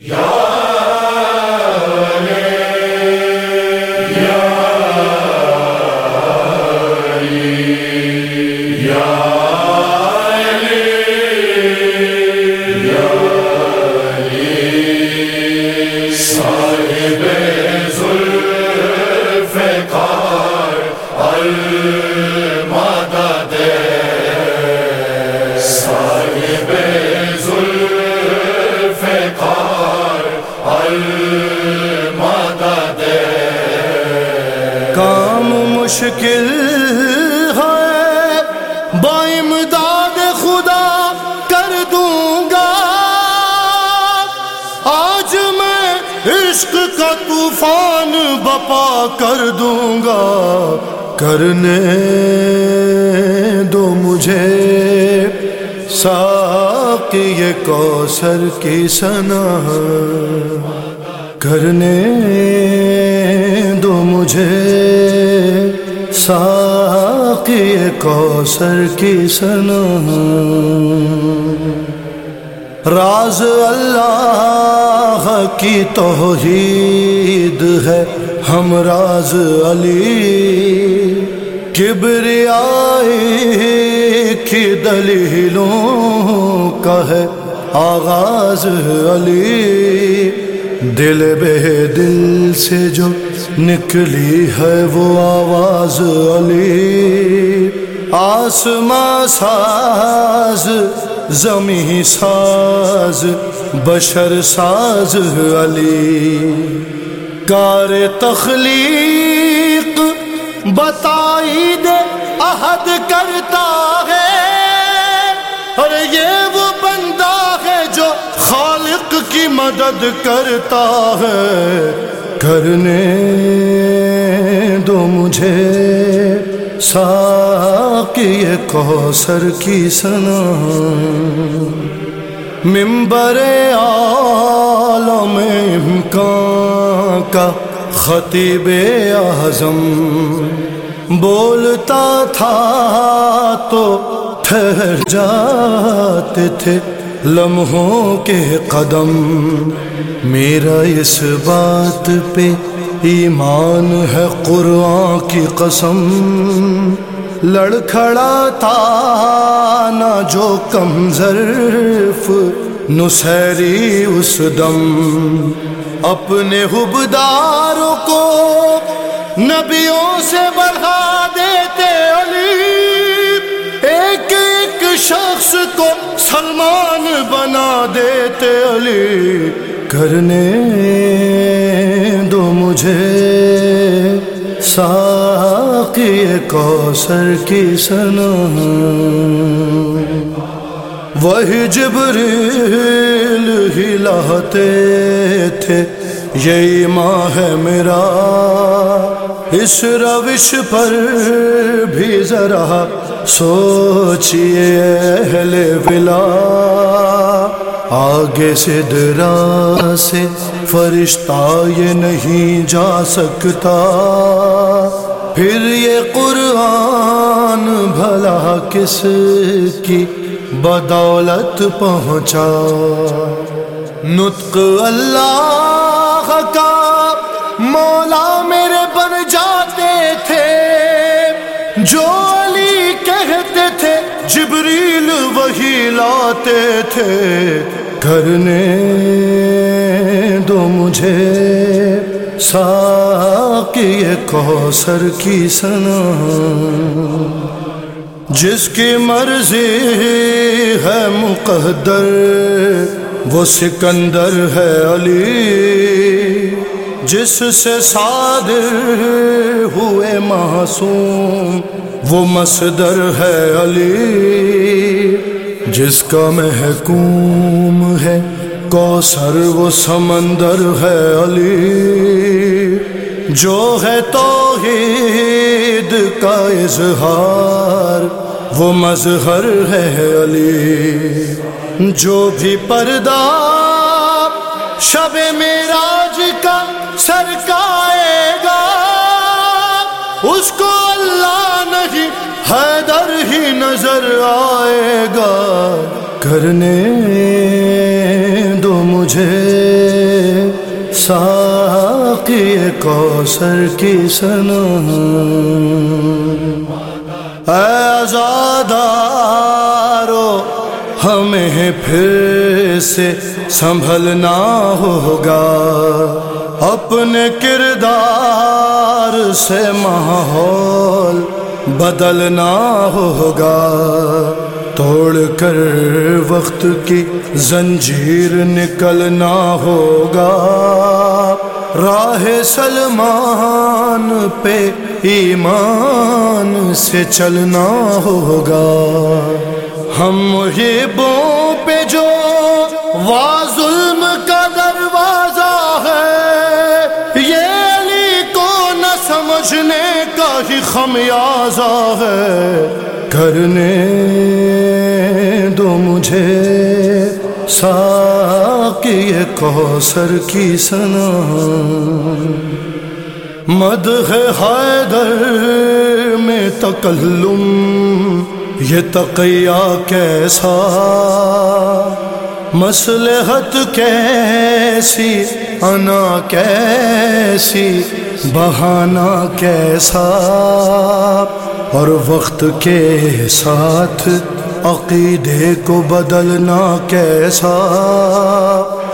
کام مشکل ہے۔ بائمداد خدا کر دوں گا۔ آج میں عشق کا طوفان بپا کر دوں گا۔ کرنے دو مجھے۔ ساقی کوثر کی سنا کرنے دو مجھے۔ ساقی کوثر کی سنا راز اللہ کی توحید ہے، ہم راز علی۔ کبریائی کی دلیلوں کا ہے آغاز علی۔ دل بے دل سے جو نکلی ہے وہ آواز علی۔ آسماں ساز زمیں ساز، بشر ساز علی۔ کار تخلیق بتائی دے، عہد کرتا ہے۔ اور یہ مدد کرتا ہے۔ کرنے دو مجھے۔ ساقی کوثر کی سنا ممبر عالم امکان کا خطیب اعظم۔ بولتا تھا تو ٹھہر جاتے تھے۔ لمحوں کے قدم میرا اس بات پہ ایمان ہے قرآن کی قسم لڑکھڑا تھا نہ جو کم ظرف نسری اس دم اپنے حبداروں کو نبیوں سے بڑھا دیتے علی۔ ایک ایک شخص کو سلمان بنا دیتے علی کرنے دو مجھے ساقی کوثر کی سنا وہی جبریل ہلاتے تھے، یہی ماں ہے میرا۔ اس روش پر بھی ذرا سوچئے اہل ولا۔ آگے سے درا سے فرشتہ یہ نہیں جا سکتا۔ پھر یہ قرآن بھلا کس کی بدولت پہنچا۔ نطق اللہ کا لاتے تھے۔ کرنے دو مجھے۔ ساقی کوثر کی سنا جس کی مرضی ہے مقدر، وہ سکندر ہے علی۔ جس سے صادر ہوئے معصوم، وہ مصدر ہے علی۔ جس کا محکوم ہے، کوثر وہ سمندر ہے علی۔ جو ہے توحید کا اظہار، وہ مظہر ہے علی۔ جو بھی پردہ شب میراج کا سرکائے گا، اس کو اللہ نہیں، حیدر ہی نظر آئے گا کرنے دو مجھے۔ ساقی کوثر کی سنا آزادارو، ہمیں پھر سے سنبھلنا ہوگا۔ اپنے کردار سے ماحول بدلنا ہوگا۔ توڑ کر وقت کی زنجیر نکلنا ہوگا۔ راہ سلمان پہ ایمان سے چلنا ہوگا۔ ہم محبوں پہ جو واضح سمجھنے کا ہی خمیازہ ہے۔ کرنے دو مجھے۔ ساقی کوثر کی سنا مد ہے حیدر میں تکلم۔ یہ تقیہ کیسا؟ مسلحت کیسی، انا کیسی، بہانہ کیسا، اور وقت کے ساتھ عقیدے کو بدلنا کیسا۔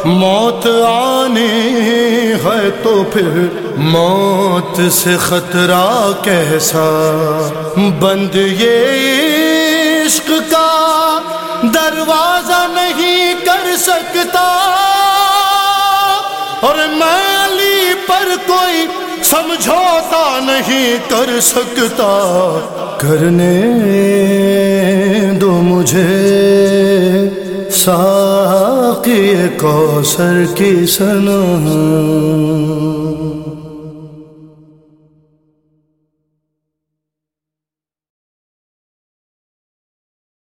موت آنے ہے تو پھر موت سے خطرہ کیسا۔ بند یہ عشق کا دروازہ نہیں۔ سکتا اور میں علی پر کوئی سمجھوتا نہیں کر سکتا۔ کرنے دو مجھے۔ ساقی کوثر کی سنا